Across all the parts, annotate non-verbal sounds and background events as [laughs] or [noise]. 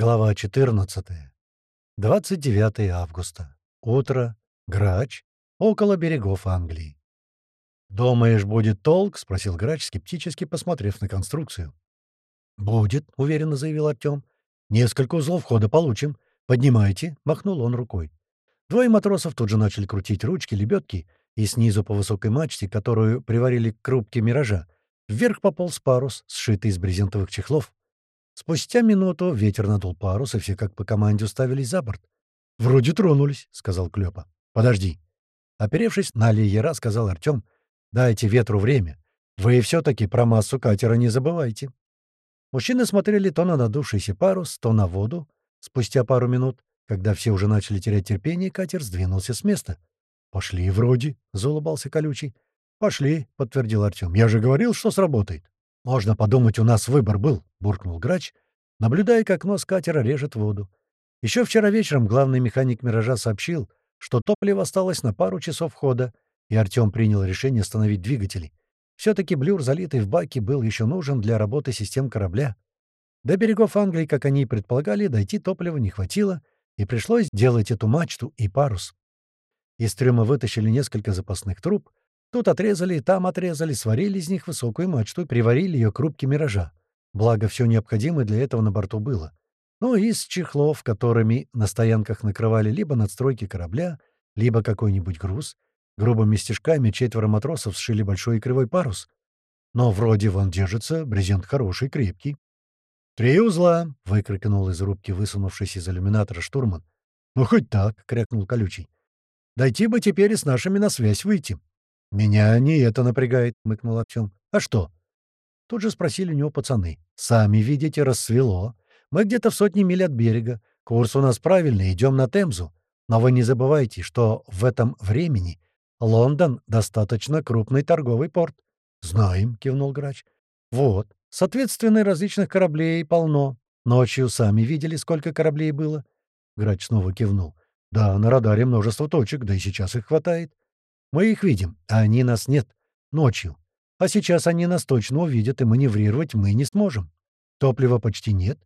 Глава 14. 29 августа. Утро. Грач. Около берегов Англии. «Думаешь, будет толк?» — спросил Грач, скептически посмотрев на конструкцию. «Будет», — уверенно заявил Артем. «Несколько узлов входа получим. Поднимайте», — махнул он рукой. Двое матросов тут же начали крутить ручки лебедки, и снизу по высокой мачте, которую приварили к рубке миража, вверх пополз парус, сшитый из брезентовых чехлов. Спустя минуту ветер надул парус, и все как по команде уставились за борт. «Вроде тронулись», — сказал Клёпа. «Подожди». Оперевшись на леера, сказал Артём, «Дайте ветру время. Вы все-таки про массу катера не забывайте». Мужчины смотрели то на надувшийся парус, то на воду. Спустя пару минут, когда все уже начали терять терпение, катер сдвинулся с места. «Пошли вроде», — заулыбался колючий. «Пошли», — подтвердил Артём. «Я же говорил, что сработает». «Можно подумать, у нас выбор был», — буркнул грач, наблюдая, как нос катера режет воду. Еще вчера вечером главный механик «Миража» сообщил, что топливо осталось на пару часов хода, и Артем принял решение остановить двигатели. Все-таки блюр, залитый в баке, был еще нужен для работы систем корабля. До берегов Англии, как они и предполагали, дойти топлива не хватило, и пришлось делать эту мачту и парус. Из трюма вытащили несколько запасных труб, Тут отрезали, там отрезали, сварили из них высокую мачту и приварили ее к рубке «Миража». Благо, все необходимое для этого на борту было. Ну и из чехлов, которыми на стоянках накрывали либо надстройки корабля, либо какой-нибудь груз. Грубыми стежками четверо матросов сшили большой и кривой парус. Но вроде вон держится, брезент хороший, крепкий. «Три узла!» — выкрикнул из рубки высунувшийся из иллюминатора штурман. «Ну, хоть так!» — крякнул колючий. «Дойти бы теперь и с нашими на связь выйти. «Меня не это напрягает», — мыкнул Артем. «А что?» Тут же спросили у него пацаны. «Сами видите, рассвело. Мы где-то в сотне миль от берега. Курс у нас правильный, идем на Темзу. Но вы не забывайте, что в этом времени Лондон — достаточно крупный торговый порт». «Знаем», — кивнул грач. «Вот. Соответственно, различных кораблей полно. Ночью сами видели, сколько кораблей было?» Грач снова кивнул. «Да, на радаре множество точек, да и сейчас их хватает. Мы их видим, а они нас нет. Ночью. А сейчас они нас точно увидят, и маневрировать мы не сможем. Топлива почти нет.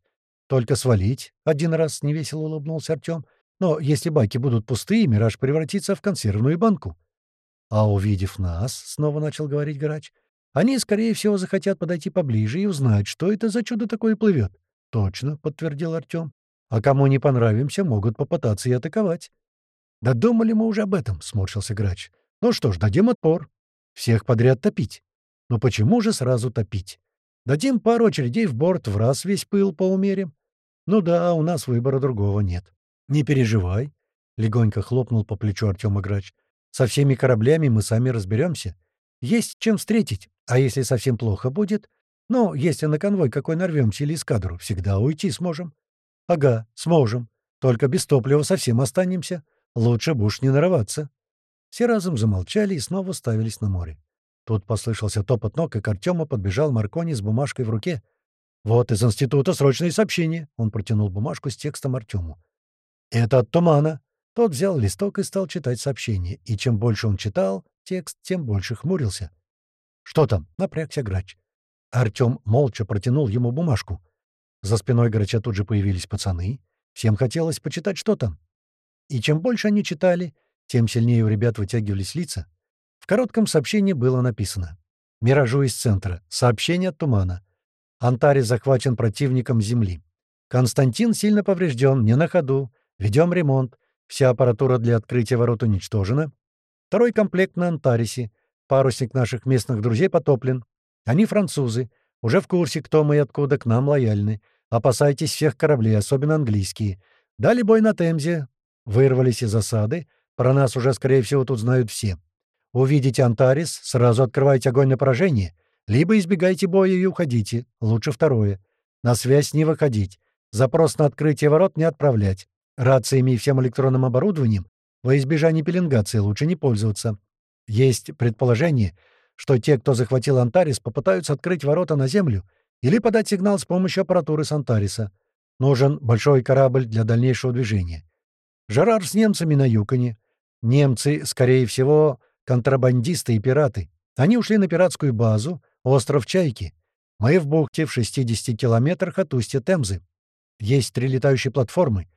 Только свалить. Один раз невесело улыбнулся Артем. Но если баки будут пустые, «Мираж» превратится в консервную банку. А увидев нас, — снова начал говорить грач, — они, скорее всего, захотят подойти поближе и узнать, что это за чудо такое плывет. Точно, — подтвердил Артем. А кому не понравимся, могут попытаться и атаковать. «Да думали мы уже об этом», — сморщился грач. Ну что ж, дадим отпор. Всех подряд топить. Но почему же сразу топить? Дадим пару очередей в борт, в раз весь пыл поумерим. Ну да, у нас выбора другого нет. Не переживай. Легонько хлопнул по плечу Артема Грач. Со всеми кораблями мы сами разберемся. Есть чем встретить. А если совсем плохо будет? Ну, если на конвой какой нарвемся или эскадру, всегда уйти сможем. Ага, сможем. Только без топлива совсем останемся. Лучше будешь не нарываться. Все разом замолчали и снова ставились на море. Тут послышался топот ног, и к Артему подбежал Маркони с бумажкой в руке. «Вот из института срочные сообщения!» Он протянул бумажку с текстом Артему. «Это от тумана!» Тот взял листок и стал читать сообщение, и чем больше он читал текст, тем больше хмурился. «Что там?» — напрягся грач. Артем молча протянул ему бумажку. За спиной грача тут же появились пацаны. Всем хотелось почитать, что там. И чем больше они читали, тем сильнее у ребят вытягивались лица. В коротком сообщении было написано. «Миражу из центра. Сообщение от тумана. Антарис захвачен противником Земли. Константин сильно поврежден, не на ходу. Ведем ремонт. Вся аппаратура для открытия ворот уничтожена. Второй комплект на Антарисе. Парусник наших местных друзей потоплен. Они французы. Уже в курсе, кто мы и откуда к нам лояльны. Опасайтесь всех кораблей, особенно английские. Дали бой на Темзе. Вырвались из засады. Про нас уже, скорее всего, тут знают все. Увидите Антарис, сразу открывайте огонь на поражение, либо избегайте боя и уходите. Лучше второе. На связь не выходить. Запрос на открытие ворот не отправлять. Рациями и всем электронным оборудованием во избежание пеленгации лучше не пользоваться. Есть предположение, что те, кто захватил Антарис, попытаются открыть ворота на Землю или подать сигнал с помощью аппаратуры с Антариса. Нужен большой корабль для дальнейшего движения. Жерар с немцами на Юконе. Немцы, скорее всего, контрабандисты и пираты. Они ушли на пиратскую базу, остров Чайки. Мы в бухте в 60 километрах от устья Темзы. Есть три летающие платформы.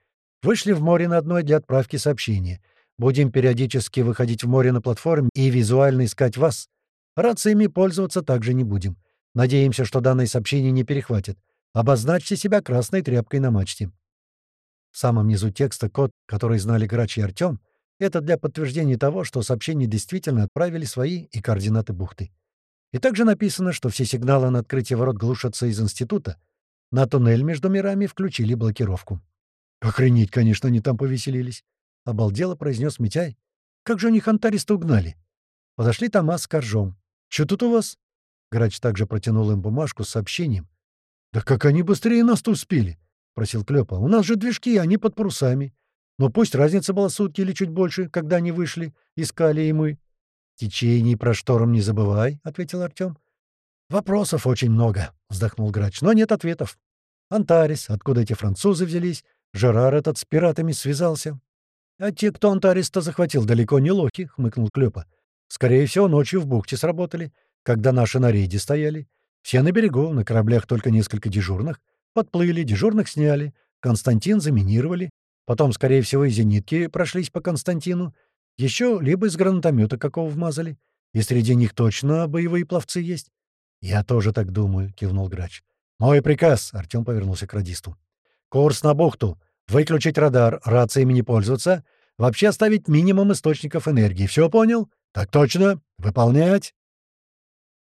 Вышли в море на одной для отправки сообщения. Будем периодически выходить в море на платформе и визуально искать вас. Рациями пользоваться также не будем. Надеемся, что данное сообщение не перехватит. Обозначьте себя красной тряпкой на мачте. В самом низу текста код, который знали Грач и Артем, это для подтверждения того, что сообщение действительно отправили свои и координаты бухты. И также написано, что все сигналы на открытие ворот глушатся из института. На туннель между мирами включили блокировку. «Охренеть, конечно, они там повеселились!» — обалдело произнес Митяй. «Как же они хантариста угнали?» Подошли Томас с Коржом. «Чё тут у вас?» Грач также протянул им бумажку с сообщением. «Да как они быстрее нас-то успели?» — просил Клёпа. «У нас же движки, они под парусами. Но пусть разница была сутки или чуть больше, когда они вышли, искали и мы». «Течений про шторм не забывай», — ответил Артём. «Вопросов очень много», — вздохнул Грач, — «но нет ответов. Антарис, откуда эти французы взялись? Жерар этот с пиратами связался». «А те, кто Антарис-то захватил, далеко не лохи», — хмыкнул Клёпа. «Скорее всего, ночью в бухте сработали, когда наши на рейде стояли. Все на берегу, на кораблях только несколько дежурных. Подплыли, дежурных сняли, Константин заминировали. Потом, скорее всего, и зенитки прошлись по Константину. Еще либо из гранатомета какого вмазали. И среди них точно боевые пловцы есть. «Я тоже так думаю», — кивнул Грач. «Мой приказ», — Артем повернулся к радисту. «Курс на бухту. Выключить радар, рациями не пользоваться. Вообще оставить минимум источников энергии. Все понял? Так точно. Выполнять».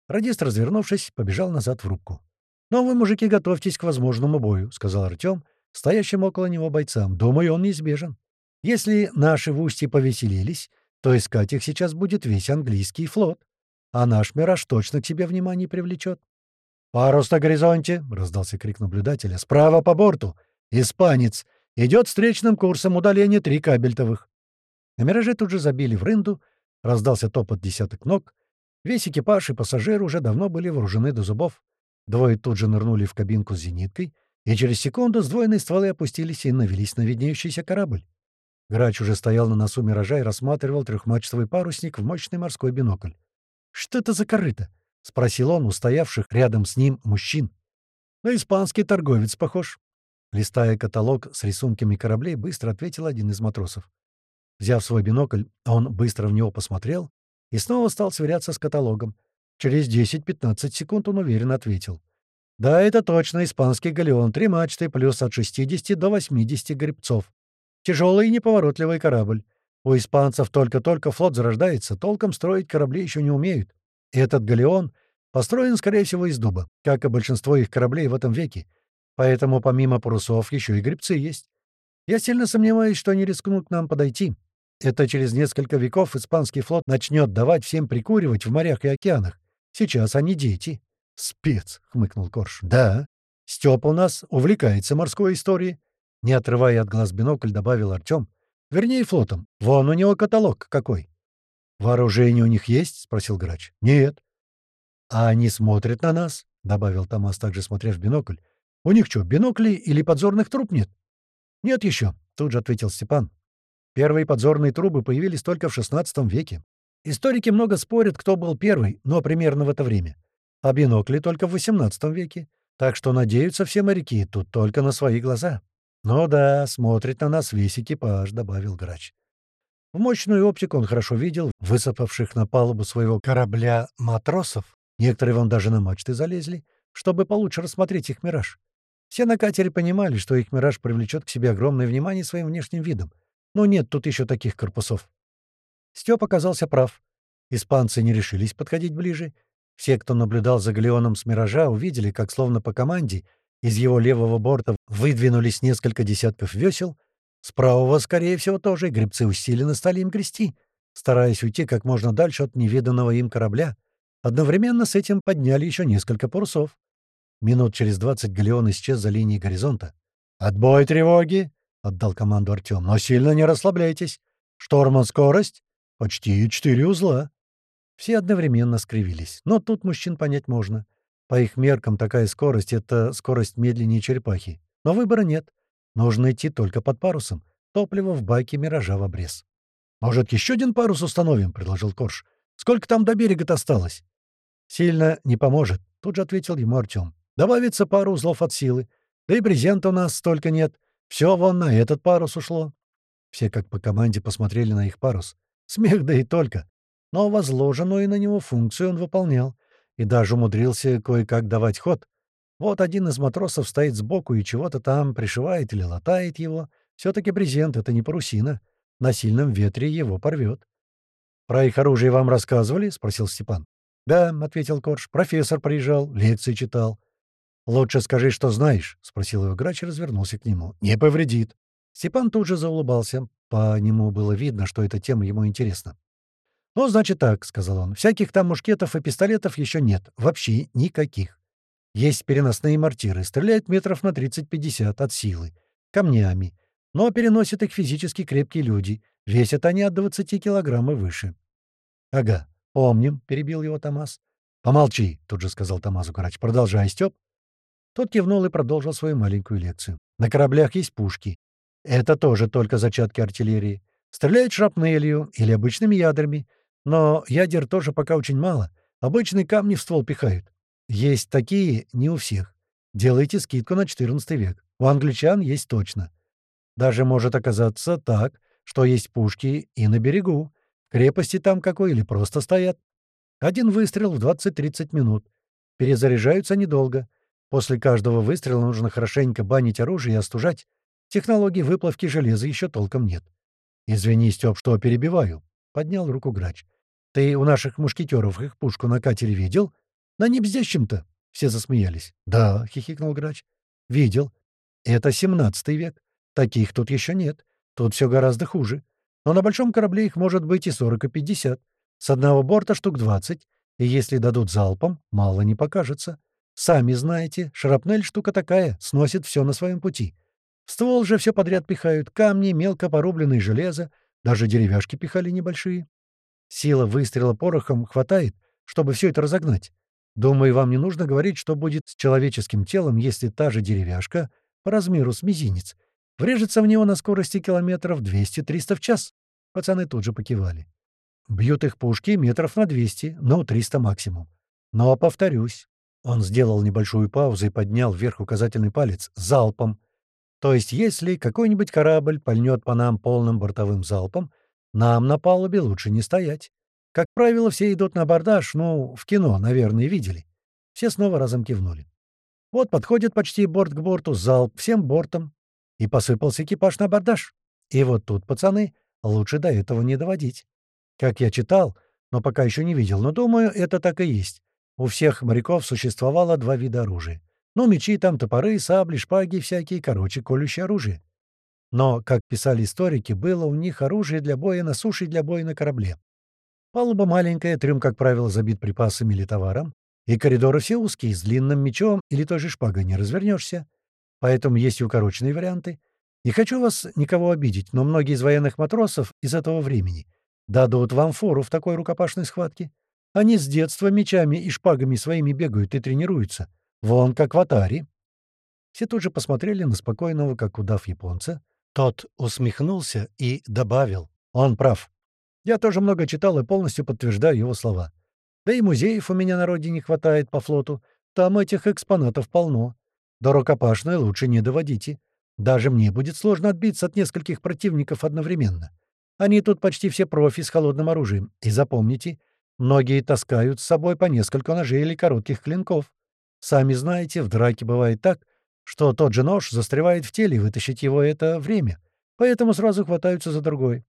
Радист, развернувшись, побежал назад в рубку. «Ну, вы, мужики, готовьтесь к возможному бою», — сказал Артем, стоящим около него бойцам. «Думаю, он неизбежен. Если наши в устье повеселились, то искать их сейчас будет весь английский флот. А наш «Мираж» точно к себе внимание привлечет». «Парус на горизонте!» — раздался крик наблюдателя. «Справа по борту! Испанец! Идет встречным курсом удаления три кабельтовых!» На «Мираже» тут же забили в рынду, раздался топот десяток ног, Весь экипаж и пассажиры уже давно были вооружены до зубов. Двое тут же нырнули в кабинку с зениткой, и через секунду сдвоенные стволы опустились и навелись на виднеющийся корабль. Грач уже стоял на носу «Миража» и рассматривал трехмачтовый парусник в мощный морской бинокль. «Что это за корыто?» — спросил он у стоявших рядом с ним мужчин. «На испанский торговец похож». Листая каталог с рисунками кораблей, быстро ответил один из матросов. Взяв свой бинокль, он быстро в него посмотрел и снова стал сверяться с каталогом. Через 10-15 секунд он уверенно ответил. «Да, это точно испанский галеон, три мачты, плюс от 60 до 80 гребцов. Тяжелый и неповоротливый корабль. У испанцев только-только флот зарождается, толком строить корабли еще не умеют. И этот галеон построен, скорее всего, из дуба, как и большинство их кораблей в этом веке. Поэтому помимо парусов еще и гребцы есть. Я сильно сомневаюсь, что они рискнут к нам подойти. Это через несколько веков испанский флот начнет давать всем прикуривать в морях и океанах. Сейчас они дети. — Спец, — хмыкнул Корж. — Да. Степа у нас увлекается морской историей. Не отрывая от глаз бинокль, добавил Артем. Вернее, флотом. Вон у него каталог какой. — Вооружение у них есть? — спросил Грач. — Нет. — А они смотрят на нас? — добавил Томас, также смотря в бинокль. — У них что, бинокли или подзорных труб нет? — Нет еще, — тут же ответил Степан. Первые подзорные трубы появились только в XVI веке. Историки много спорят, кто был первый, но примерно в это время. А бинокли только в XVIII веке. Так что надеются все моряки тут только на свои глаза. «Ну да, смотрит на нас весь экипаж», — добавил грач. В мощную оптику он хорошо видел высыпавших на палубу своего корабля матросов. Некоторые вон даже на мачты залезли, чтобы получше рассмотреть их мираж. Все на катере понимали, что их мираж привлечет к себе огромное внимание своим внешним видом, но нет тут еще таких корпусов. Степ оказался прав. Испанцы не решились подходить ближе. Все, кто наблюдал за галеоном с «Миража», увидели, как словно по команде из его левого борта выдвинулись несколько десятков весел. С правого, скорее всего, тоже гребцы усиленно стали им грести, стараясь уйти как можно дальше от невиданного им корабля. Одновременно с этим подняли еще несколько парусов. Минут через двадцать галеон исчез за линией горизонта. «Отбой тревоги!» — отдал команду Артем. «Но сильно не расслабляйтесь. Шторман скорость? Почти четыре узла». Все одновременно скривились. Но тут мужчин понять можно. По их меркам такая скорость — это скорость медленнее черепахи. Но выбора нет. Нужно идти только под парусом. Топливо в баке «Миража» в обрез. «Может, еще один парус установим?» — предложил Корж. «Сколько там до берега-то осталось?» «Сильно не поможет», — тут же ответил ему Артем. «Добавится пару узлов от силы. Да и брезента у нас столько нет. Все вон на этот парус ушло». Все как по команде посмотрели на их парус. Смех да и только. Но возложенную на него функцию он выполнял. И даже умудрился кое-как давать ход. Вот один из матросов стоит сбоку и чего-то там пришивает или латает его. Все-таки брезент — это не парусина. На сильном ветре его порвет. «Про их оружие вам рассказывали?» — спросил Степан. «Да», — ответил Корж. «Профессор приезжал, лекции читал». «Лучше скажи, что знаешь», — спросил его грач и развернулся к нему. «Не повредит». Степан тут же заулыбался. По нему было видно, что эта тема ему интересна. «Ну, значит так», — сказал он. «Всяких там мушкетов и пистолетов еще нет. Вообще никаких. Есть переносные мортиры. Стреляют метров на 30-50 от силы. Камнями. Но переносят их физически крепкие люди. Весят они от 20 килограмм и выше. — Ага, помним, — перебил его Томас. — Помолчи, — тут же сказал Томасу Грач. — Продолжай, Степ. Тот кивнул и продолжил свою маленькую лекцию. На кораблях есть пушки. Это тоже только зачатки артиллерии. Стреляют шрапнелью или обычными ядрами. Но ядер тоже пока очень мало. Обычные камни в ствол пихают. Есть такие, не у всех. Делайте скидку на XIV век. У англичан есть точно. Даже может оказаться так, что есть пушки и на берегу. Крепости там какой или просто стоят. Один выстрел в 20-30 минут. Перезаряжаются недолго. После каждого выстрела нужно хорошенько банить оружие и остужать. Технологии выплавки железа еще толком нет. «Извини, Степ, что перебиваю», — поднял руку грач. «Ты у наших мушкетеров их пушку на катере видел? На небздящем-то?» Все засмеялись. «Да», — хихикнул грач. «Видел. Это 17 век. Таких тут еще нет. Тут все гораздо хуже. Но на большом корабле их может быть и 40, и 50. С одного борта штук 20. И если дадут залпом, мало не покажется. Сами знаете, шрапнель штука такая, сносит все на своем пути. В ствол же все подряд пихают. Камни, мелко порубленное железо. Даже деревяшки пихали небольшие. Сила выстрела порохом хватает, чтобы все это разогнать. Думаю, вам не нужно говорить, что будет с человеческим телом, если та же деревяшка по размеру с мизинец Врежется в него на скорости километров 200-300 в час. Пацаны тут же покивали. Бьют их пушки метров на 200, ну, 300 максимум. Но, повторюсь, он сделал небольшую паузу и поднял вверх указательный палец залпом. То есть, если какой-нибудь корабль пальнет по нам полным бортовым залпом, нам на палубе лучше не стоять. Как правило, все идут на абордаж, ну, в кино, наверное, видели. Все снова разом кивнули. Вот подходит почти борт к борту, залп всем бортом, и посыпался экипаж на абордаж. И вот тут, пацаны, лучше до этого не доводить. Как я читал, но пока еще не видел, но думаю, это так и есть. У всех моряков существовало два вида оружия. Ну, мечи там, топоры, сабли, шпаги всякие, короче, колющее оружие. Но, как писали историки, было у них оружие для боя на суше и для боя на корабле. Палуба маленькая, трюм, как правило, забит припасами или товаром, и коридоры все узкие, с длинным мечом или той же шпагой не развернешься. Поэтому есть и укороченные варианты. Не хочу вас никого обидеть, но многие из военных матросов из этого времени дадут вам фору в такой рукопашной схватке. Они с детства мечами и шпагами своими бегают и тренируются. Вон как в Атаре. Все тут же посмотрели на спокойного, как удав японца. Тот усмехнулся и добавил. Он прав. Я тоже много читал и полностью подтверждаю его слова. Да и музеев у меня на родине хватает по флоту. Там этих экспонатов полно. До рукопашной лучше не доводите. Даже мне будет сложно отбиться от нескольких противников одновременно. Они тут почти все профи с холодным оружием. И запомните, многие таскают с собой по несколько ножей или коротких клинков. Сами знаете, в драке бывает так, что тот же нож застревает в теле, и вытащить его — это время. Поэтому сразу хватаются за другой.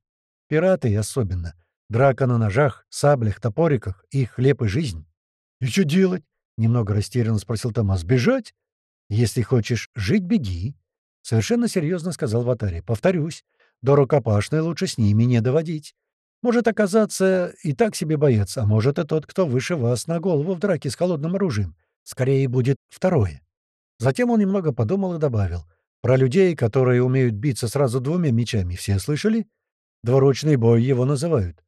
Пираты особенно. Драка на ножах, саблях, топориках — их хлеб и жизнь. — И что делать? — немного растерянно спросил Томас. — Бежать? «Если хочешь жить, беги», — совершенно серьезно сказал Ватари. «Повторюсь, до рукопашной лучше с ними не доводить. Может оказаться и так себе боец, а может и тот, кто выше вас на голову в драке с холодным оружием. Скорее будет второе». Затем он немного подумал и добавил. «Про людей, которые умеют биться сразу двумя мечами, все слышали? Двуручный бой его называют».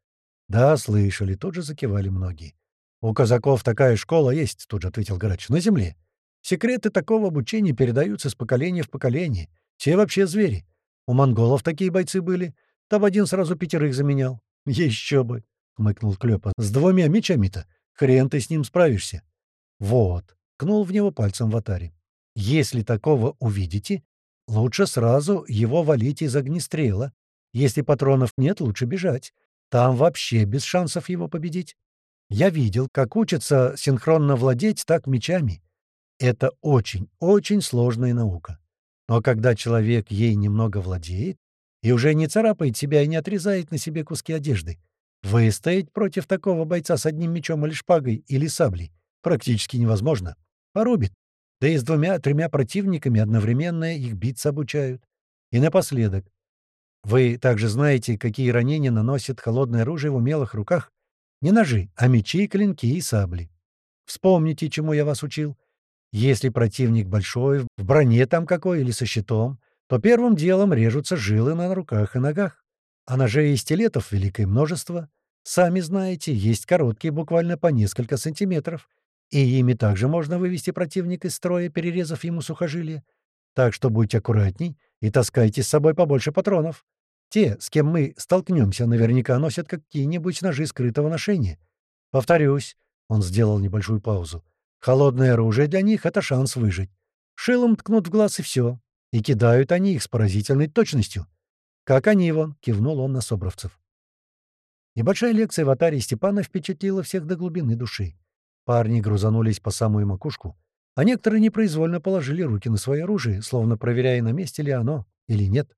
«Да, слышали», — тут же закивали многие. «У казаков такая школа есть», — тут же ответил Грач, — «на земле. Секреты такого обучения передаются с поколения в поколение. Все вообще звери. У монголов такие бойцы были. Там один сразу пятерых заменял. [laughs] — Еще бы! — хмыкнул Клёпа. — С двумя мечами-то. Хрен ты с ним справишься. — Вот. — кнул в него пальцем в атаре. Если такого увидите, лучше сразу его валить из огнестрела. Если патронов нет, лучше бежать. Там вообще без шансов его победить. Я видел, как учатся синхронно владеть так мечами. Это очень, очень сложная наука. Но когда человек ей немного владеет и уже не царапает себя и не отрезает на себе куски одежды, выстоять против такого бойца с одним мечом или шпагой или саблей практически невозможно. Порубит. Да и с двумя-тремя противниками одновременно их биться обучают. И напоследок. Вы также знаете, какие ранения наносит холодное оружие в умелых руках? Не ножи, а мечи, клинки и сабли. Вспомните, чему я вас учил. Если противник большой, в броне там какой или со щитом, то первым делом режутся жилы на руках и ногах. А ножей и стилетов великое множество. Сами знаете, есть короткие, буквально по несколько сантиметров, и ими также можно вывести противника из строя, перерезав ему сухожилие. Так что будьте аккуратней и таскайте с собой побольше патронов. Те, с кем мы столкнемся, наверняка носят какие-нибудь ножи скрытого ношения. Повторюсь, он сделал небольшую паузу. Холодное оружие для них — это шанс выжить. Шилом ткнут в глаз и все. И кидают они их с поразительной точностью. «Как они, вон!» — кивнул он на собровцев. Небольшая лекция в Атаре Степана впечатлила всех до глубины души. Парни грузанулись по самую макушку, а некоторые непроизвольно положили руки на свое оружие, словно проверяя, на месте ли оно или нет.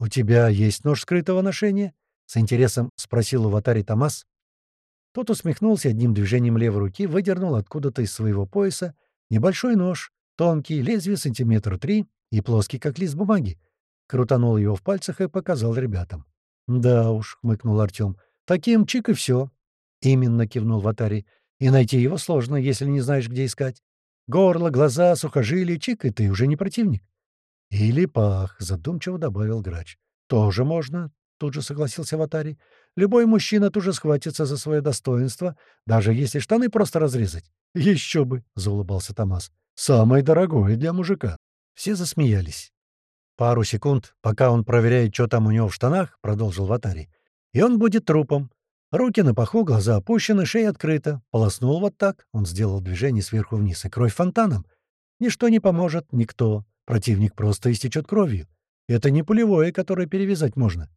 «У тебя есть нож скрытого ношения?» — с интересом спросил у Ватари Томас. Тот усмехнулся одним движением левой руки, выдернул откуда-то из своего пояса небольшой нож, тонкий, лезвие сантиметр три и плоский, как лист бумаги. Крутанул его в пальцах и показал ребятам. «Да уж», — хмыкнул Артем, — «таким чик и все». «Именно», — кивнул Ватари. «И найти его сложно, если не знаешь, где искать. Горло, глаза, сухожилия, чик, и ты уже не противник». «Или пах», — задумчиво добавил грач. «Тоже можно», — тут же согласился Ватари. «Любой мужчина тут же схватится за свое достоинство, даже если штаны просто разрезать». «Еще бы», — заулыбался Томас. «Самое дорогое для мужика». Все засмеялись. «Пару секунд, пока он проверяет, что там у него в штанах», — продолжил Ватари. «И он будет трупом. Руки на паху, глаза опущены, шея открыта. Полоснул вот так». Он сделал движение сверху вниз, и кровь фонтаном. «Ничто не поможет, никто. Противник просто истечет кровью. Это не пулевое, которое перевязать можно.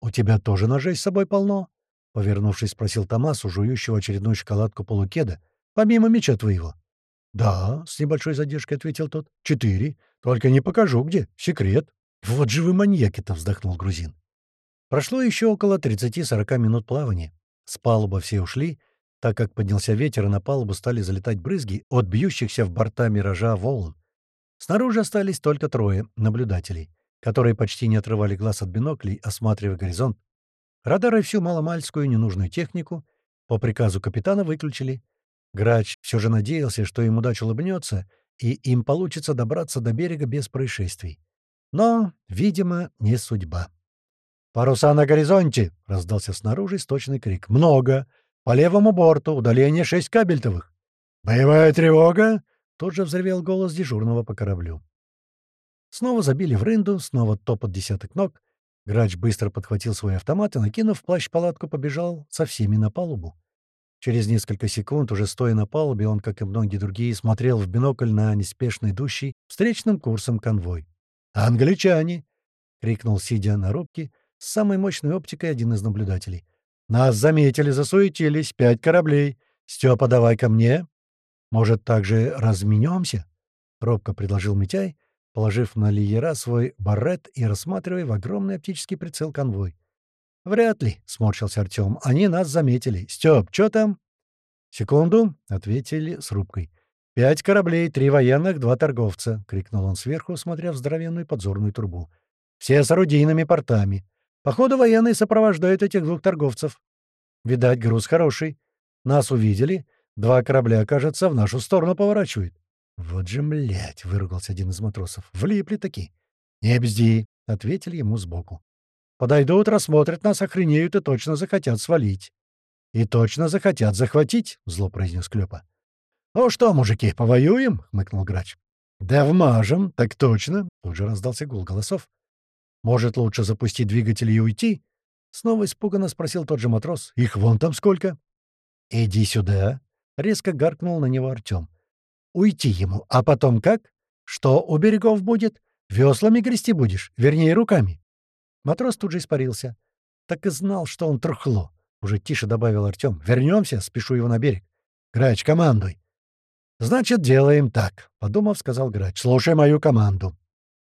«У тебя тоже ножей с собой полно?» — повернувшись, спросил Томас, жующего очередную шоколадку полукеда. «Помимо меча твоего». «Да», — с небольшой задержкой ответил тот. «Четыре. Только не покажу, где. Секрет». «Вот же вы маньяки-то!» — вздохнул грузин. Прошло еще около 30-40 минут плавания. С палубы все ушли, так как поднялся ветер, и на палубу стали залетать брызги от бьющихся в борта миража волн. Снаружи остались только трое наблюдателей, которые почти не отрывали глаз от биноклей, осматривая горизонт. Радары всю маломальскую ненужную технику по приказу капитана выключили. Грач все же надеялся, что им удача улыбнется, и им получится добраться до берега без происшествий. Но, видимо, не судьба. «Паруса на горизонте!» — раздался снаружи сточный крик. «Много! По левому борту удаление шесть кабельтовых!» «Боевая тревога!» Тут же взревел голос дежурного по кораблю. Снова забили в рынду, снова топот десяток ног. Грач быстро подхватил свой автомат и, накинув плащ-палатку, побежал со всеми на палубу. Через несколько секунд, уже стоя на палубе, он, как и многие другие, смотрел в бинокль на неспешно идущий встречным курсом конвой. «Англичане!» — крикнул, сидя на рубке, с самой мощной оптикой один из наблюдателей. «Нас заметили, засуетились, пять кораблей. Степа, давай ко мне!» «Может, также разменемся?» — робко предложил Митяй, положив на лиера свой баррет и рассматривая в огромный оптический прицел конвой. «Вряд ли», — сморщился Артем. «Они нас заметили. Стёп, что там?» «Секунду», — ответили с рубкой. «Пять кораблей, три военных, два торговца», — крикнул он сверху, смотря в здоровенную подзорную трубу. «Все с орудийными портами. Походу, военные сопровождают этих двух торговцев. Видать, груз хороший. Нас увидели, Два корабля, кажется, в нашу сторону поворачивают. «Вот же, млять!» — выругался один из матросов. «Влипли таки!» «Не бзди!» — ответили ему сбоку. «Подойдут, рассмотрят нас, охренеют и точно захотят свалить». «И точно захотят захватить!» — зло произнес Клёпа. «Ну что, мужики, повоюем?» — хмыкнул грач. «Да вмажем, так точно!» — тут же раздался гул голосов. «Может, лучше запустить двигатели и уйти?» Снова испуганно спросил тот же матрос. «Их вон там сколько?» «Иди сюда!» — резко гаркнул на него Артем. «Уйти ему, а потом как?» «Что у берегов будет? Веслами грести будешь? Вернее, руками?» Матрос тут же испарился. «Так и знал, что он трухло», — уже тише добавил Артем. «Вернемся, спешу его на берег. Грач, командуй». «Значит, делаем так», — подумав, сказал Грач. «Слушай мою команду».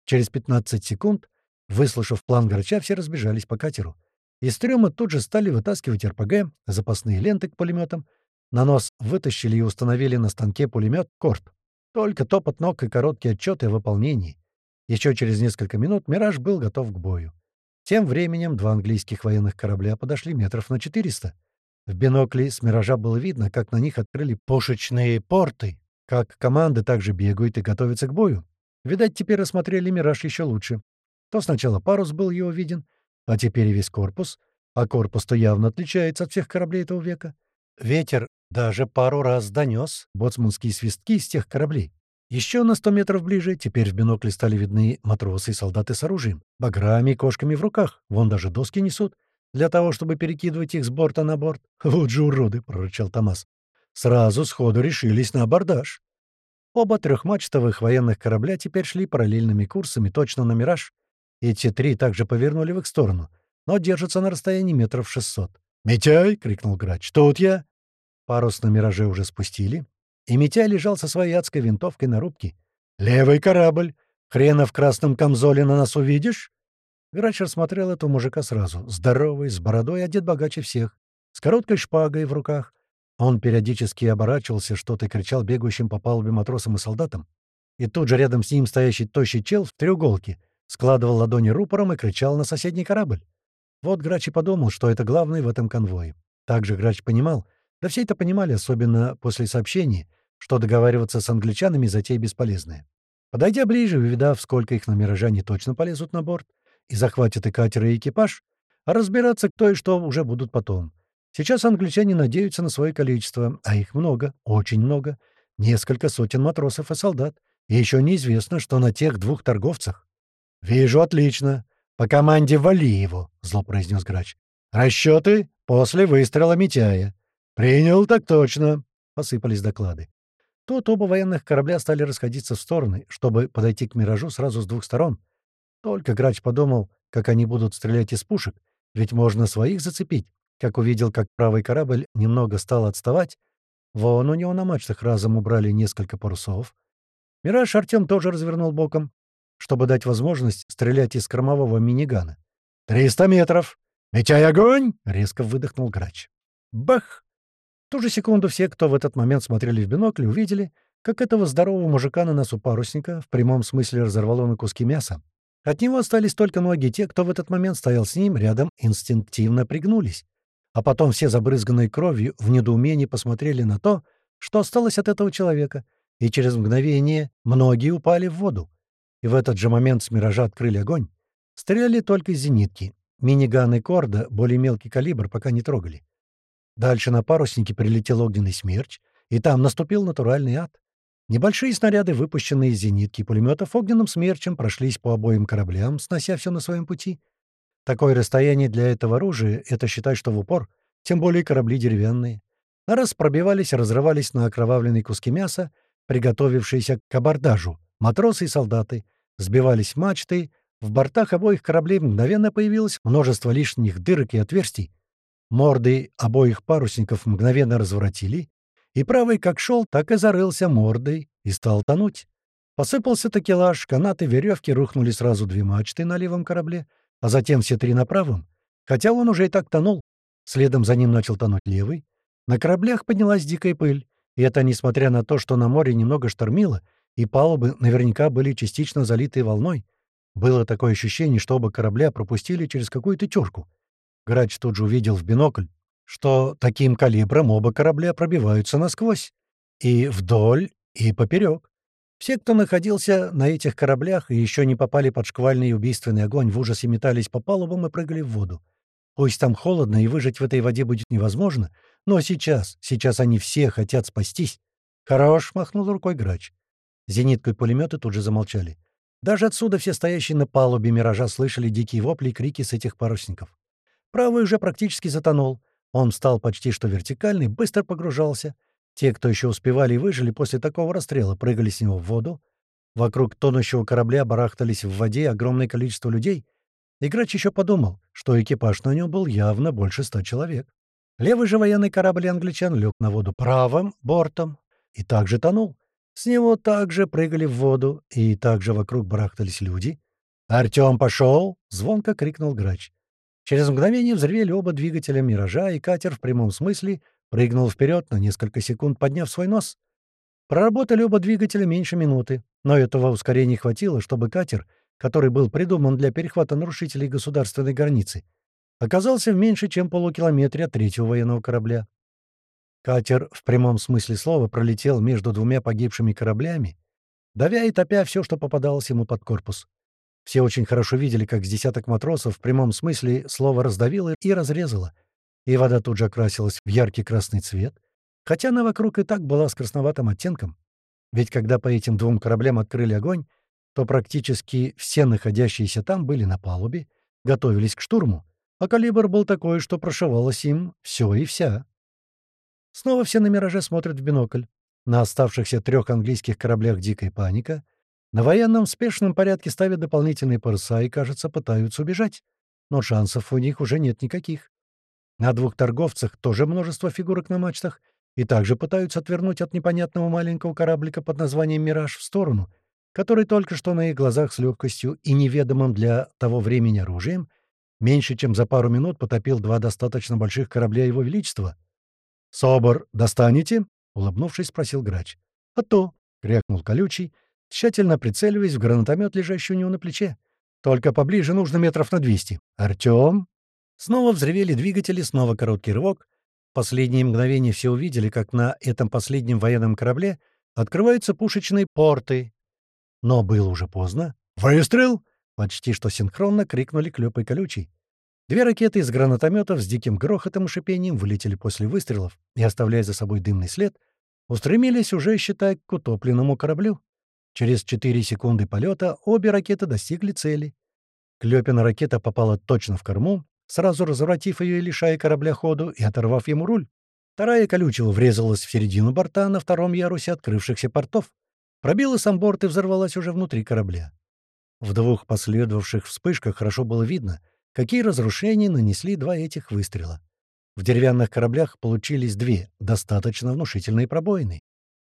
Через 15 секунд, выслушав план Грача, все разбежались по катеру. Из трюма тут же стали вытаскивать РПГ, запасные ленты к пулеметам. На нос вытащили и установили на станке пулемет «Корт». Только топот ног и короткие отчеты о выполнении. Еще через несколько минут «Мираж» был готов к бою. Тем временем два английских военных корабля подошли метров на 400. В бинокле с «Миража» было видно, как на них открыли пушечные порты, как команды также бегают и готовятся к бою. Видать, теперь рассмотрели «Мираж» еще лучше. То сначала парус был его виден, а теперь и весь корпус. А корпус-то явно отличается от всех кораблей этого века. Ветер даже пару раз донес боцманские свистки из тех кораблей. Еще на сто метров ближе теперь в бинокле стали видны матросы и солдаты с оружием, баграми и кошками в руках. Вон даже доски несут, для того, чтобы перекидывать их с борта на борт. [laughs] «Вот же уроды!» — прорычал Томас. Сразу сходу решились на абордаж. Оба трехмачтовых военных корабля теперь шли параллельными курсами точно на «Мираж», эти три также повернули в их сторону, но держатся на расстоянии метров шестьсот. «Митяй!» — крикнул грач. «Тут я!» Парус на «Мираже» уже спустили, и Митяй лежал со своей адской винтовкой на рубке. «Левый корабль! Хрена в красном камзоле на нас увидишь?» Грач рассмотрел этого мужика сразу. Здоровый, с бородой, одет богаче всех, с короткой шпагой в руках. Он периодически оборачивался, что-то кричал бегущим по палубе матросам и солдатам. И тут же рядом с ним стоящий тощий чел в треуголке — складывал ладони рупором и кричал на соседний корабль. Вот Грач и подумал, что это главный в этом конвое. Также Грач понимал, да все это понимали, особенно после сообщения, что договариваться с англичанами затея бесполезная. Подойдя ближе, увидав, сколько их на «Мираже» они точно полезут на борт, и захватят и катер, и экипаж, а разбираться кто и что уже будут потом. Сейчас англичане надеются на свое количество, а их много, очень много, несколько сотен матросов и солдат, и еще неизвестно, что на тех двух торговцах. «Вижу, отлично. По команде вали его», — зло произнес грач. «Расчеты после выстрела Митяя». «Принял, так точно», — посыпались доклады. Тут оба военных корабля стали расходиться в стороны, чтобы подойти к «Миражу» сразу с двух сторон. Только грач подумал, как они будут стрелять из пушек, ведь можно своих зацепить. Как увидел, как правый корабль немного стал отставать, вон у него на мачтах разом убрали несколько парусов. «Мираж» Артем тоже развернул боком, чтобы дать возможность стрелять из кормового минигана. «Триста метров! Мечай огонь!» — резко выдохнул грач. Бах! В ту же секунду все, кто в этот момент смотрели в бинокль, увидели, как этого здорового мужика на носу парусника в прямом смысле разорвало на куски мяса. От него остались только ноги, те, кто в этот момент стоял с ним, рядом инстинктивно пригнулись. А потом все забрызганные кровью в недоумении посмотрели на то, что осталось от этого человека, и через мгновение многие упали в воду и в этот же момент с «Миража» открыли огонь. Стреляли только из зенитки. Миниганы Корда, более мелкий калибр, пока не трогали. Дальше на паруснике прилетел огненный смерч, и там наступил натуральный ад. Небольшие снаряды, выпущенные из зенитки и пулеметов, огненным смерчем прошлись по обоим кораблям, снося все на своем пути. Такое расстояние для этого оружия — это считай, что в упор, тем более корабли деревянные. На раз пробивались, разрывались на окровавленные куски мяса, приготовившиеся к абордажу, матросы и солдаты, Сбивались мачты, в бортах обоих кораблей мгновенно появилось множество лишних дырок и отверстий. Морды обоих парусников мгновенно разворотили, и правый как шел, так и зарылся мордой и стал тонуть. Посыпался такелаж, канаты, веревки, рухнули сразу две мачты на левом корабле, а затем все три на правом, хотя он уже и так тонул. Следом за ним начал тонуть левый. На кораблях поднялась дикая пыль, и это несмотря на то, что на море немного штормило, и палубы наверняка были частично залиты волной. Было такое ощущение, что оба корабля пропустили через какую-то тёрку. Грач тут же увидел в бинокль, что таким калибром оба корабля пробиваются насквозь. И вдоль, и поперек. Все, кто находился на этих кораблях и еще не попали под шквальный и убийственный огонь, в ужасе метались по палубам и прыгали в воду. Пусть там холодно и выжить в этой воде будет невозможно, но сейчас, сейчас они все хотят спастись. «Хорош», — махнул рукой грач. Зенитка и пулеметы тут же замолчали. Даже отсюда все стоящие на палубе «Миража» слышали дикие вопли и крики с этих парусников. Правый уже практически затонул. Он стал почти что вертикальный, быстро погружался. Те, кто еще успевали и выжили после такого расстрела, прыгали с него в воду. Вокруг тонущего корабля барахтались в воде огромное количество людей, и еще подумал, что экипаж на нем был явно больше ста человек. Левый же военный корабль англичан лег на воду правым бортом и также тонул. С него также прыгали в воду, и также вокруг барахтались люди. «Артем пошел!» — звонко крикнул Грач. Через мгновение взревели оба двигателя «Миража», и катер в прямом смысле прыгнул вперед на несколько секунд, подняв свой нос. Проработали оба двигателя меньше минуты, но этого ускорения хватило, чтобы катер, который был придуман для перехвата нарушителей государственной границы, оказался в меньше, чем полукилометре от третьего военного корабля. Катер в прямом смысле слова пролетел между двумя погибшими кораблями, давя и топя все, что попадалось ему под корпус. Все очень хорошо видели, как с десяток матросов в прямом смысле слова раздавило и разрезало, и вода тут же окрасилась в яркий красный цвет, хотя она вокруг и так была с красноватым оттенком. Ведь когда по этим двум кораблям открыли огонь, то практически все находящиеся там были на палубе, готовились к штурму, а калибр был такой, что прошивалось им все и вся. Снова все на «Мираже» смотрят в бинокль. На оставшихся трех английских кораблях «Дикая паника» на военном спешном порядке ставят дополнительные паруса и, кажется, пытаются убежать. Но шансов у них уже нет никаких. На двух торговцах тоже множество фигурок на мачтах, и также пытаются отвернуть от непонятного маленького кораблика под названием «Мираж» в сторону, который только что на их глазах с легкостью и неведомым для того времени оружием — меньше чем за пару минут потопил два достаточно больших корабля Его Величества. «Собор достанете?» — улыбнувшись, спросил грач. «А то!» — крякнул колючий, тщательно прицеливаясь в гранатомет, лежащий у него на плече. «Только поближе нужно метров на двести. Артем!» Снова взревели двигатели, снова короткий рывок. Последние мгновения все увидели, как на этом последнем военном корабле открываются пушечные порты. Но было уже поздно. «Выстрел!» Почти что синхронно крикнули Клёп и Колючий. Две ракеты из гранатометов с диким грохотом и шипением вылетели после выстрелов и, оставляя за собой дымный след, устремились уже, считай, к утопленному кораблю. Через 4 секунды полета обе ракеты достигли цели. Клёпина ракета попала точно в корму, сразу разворотив ее и лишая корабля ходу и оторвав ему руль. Вторая колючего врезалась в середину борта на втором ярусе открывшихся портов, пробила сам борт и взорвалась уже внутри корабля. В двух последовавших вспышках хорошо было видно, какие разрушения нанесли два этих выстрела. В деревянных кораблях получились две достаточно внушительные пробоины,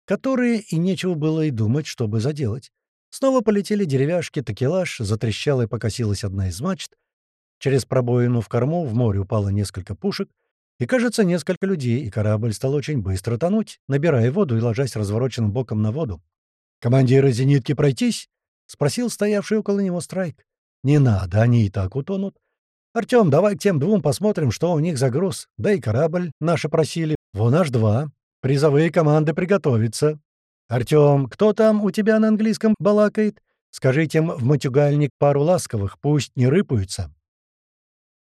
которые и нечего было и думать, чтобы заделать. Снова полетели деревяшки, такелаж, затрещала и покосилась одна из мачт. Через пробоину в корму в море упало несколько пушек, и, кажется, несколько людей, и корабль стал очень быстро тонуть, набирая воду и ложась развороченным боком на воду. «Командиры зенитки пройтись!» — спросил стоявший около него Страйк. «Не надо, они и так утонут. Артем, давай к тем двум посмотрим, что у них за груз. Да и корабль наши просили. Вон аж два. Призовые команды приготовиться. Артем, кто там у тебя на английском балакает? Скажите им в матюгальник пару ласковых, пусть не рыпаются».